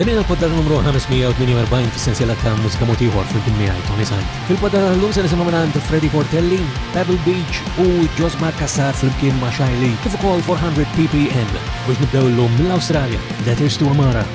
Bdejna l-poddar numru 548 fis-sensiela ta' mużika mod ieħor fil-kien miegħi Tony Sant. Fil-poddar tal-lum se nisimgħu mingħand Freddy Cortelli, Pebble Beach u Josma Kassar flimkien ma' Shiley kif ukoll 400 ppm biex nibdew illum mill-Awstralja. Letters to Amara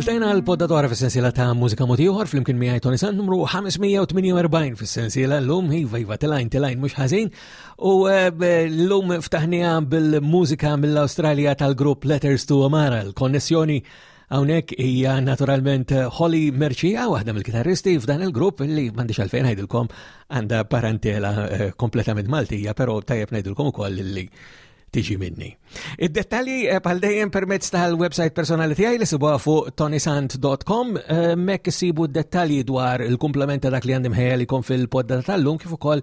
Iltajna l-poddatora fil-sensiela ta' mużika motiħor fl-imkien miħaj Tony Sant numru 548 fil-sensiela l-lum, jiva jiva telajn telajn mux ħazin, u eh, l-lum ftaħnija bil-mużika mill-Australia tal-grupp Letters to Amara, l-konnessjoni Hawnhekk hija naturalment Holly Merċija, waħda mill-kitarristi f'dan il-grupp li m'għandix għalfejn ngħidilkom għandha parantela eh, kompletament Maltija, però tajjeb ngħidilkom ukoll li tiġi minni. Id-dettalji eh, bħal dejjem permezz tal-website personali tiegħi li sibuha fuq tonisant.com eh, mek sibu d-dettalji dwar il-komplementa dak li għandim ħejja li fil-podda tal-lum kif ukoll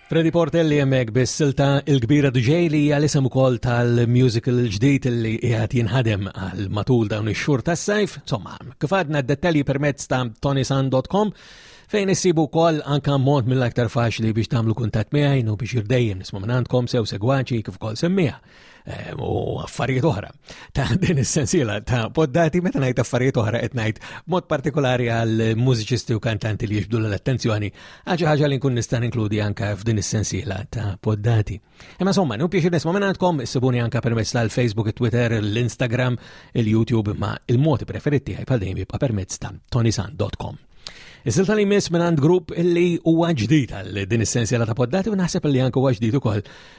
Freddy Portelli hemmhekk bis-silta il-kbira DJ li hija l-isem ukoll tal-musical ġdid li qiegħed jinħadem għal matul dawn ix-xhur tas-sajf, insomma, kif għadna d-dettalji permezz ta' tonisan.com fejn issibu wkoll anke mod mill-aktar faċli biex tagħmlu kuntatt miegħi u biex irdejjem nisma' minn għandkom sew segwaċi kif ukoll semmiha Ehm, u affarijiet oħra ta' din is-sensiela ta' poddati meta ngħid affarijiet oħra qed ngħid mod partikolari għal mużiċisti u kantanti li jiġbdu l-attenzjoni għaġi ħaġa li nkun nista' inkludi anke f'din is-sensiela ta' poddati. Imma somma, nu pjaċir nisma' minn għandkom issibuni anke permezz tal-Facebook, it-Twitter, l-Instagram, il-YouTube ma' il-modi preferiti għaj bħal dejjem jibqa' permezz ta' tonisan.com. Is-silta li jmiss minn għand grupp illi huwa ġdid għal din is-sensiela ta' poddati u naħseb li anke huwa ġdid ukoll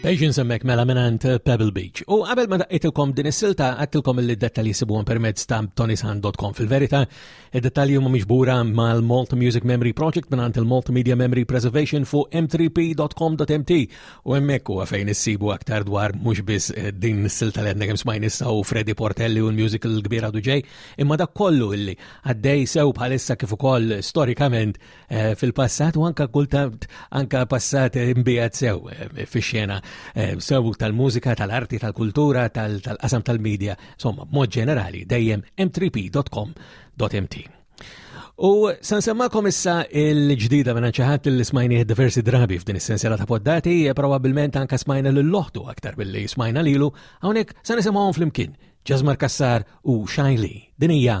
Patience emmek mela minant Pebble Beach. U qabel ma daqqitilkom din is-silta għattilkom li dettalji sibuhom permezz ta' tonisan.com. Fil-verita, id-dettalji huma miġbura mal-Malta Music Memory Project minant il-Malta Media Memory Preservation fu m3p.com.mt u emmek u għafejn issibu aktar dwar mux biss eh, din is-silta li għedna kemm smajn issa u Freddy Portelli u l-musical kbira duġej, imma dak kollu illi għaddej sew bħalissa kif ukoll storikament Eh, fil-passat u anka kultant anka passat imbijat sew eh, fi xena eh, sew tal-mużika, tal-arti, tal-kultura, tal-qasam tal-medja, insomma, mod ġenerali dejjem m3p.com.mt. U san semmakom issa il-ġdida minna ċaħat li smajni diversi drabi f'din is-sensera ta' poddati, probabilment anka smajna l-loħtu aktar billi smajna lilu, għonek san nisimgħuhom fl-imkien, Ġazmar Kassar u Shine Lee. Dinija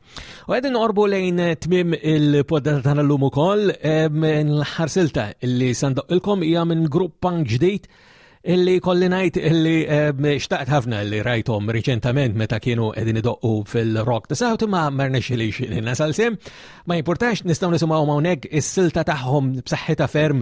U għedin orbu lejn tmim il-poddata tana l-lum ukoll l-ħarsilta illi sandoq ilkom hija minn grupp punk ġdid illi kolli najt illi xtaqt ħafna illi rajtom reċentament meta kienu edin idoqqu fil-rock ta' sawti ma marna xili xili nasal sem ma jimpurtax nistaw nisimaw mawnek is-silta taħħom b'saħħita ferm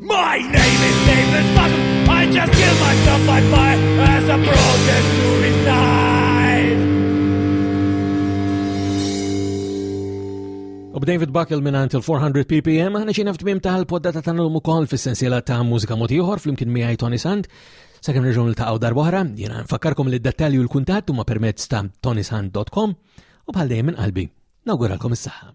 My name is David Button. I just kill myself by fire as a protest to resign. U b'David Buckle minn għant il-400 ppm, ħana xina f'tmim tal-poddata ta' l-lum ukoll fis-sensiela ta' mużika motiħor fl-imkien miegħi Tony Sand. Sakemm nerġgħu niltaqgħu darbohra, jiena nfakkarkom li d-dettalji u l-kuntatt huma permezz ta' tonysand.com u bħal dejjem minn qalbi nawguralkom is-saħħa.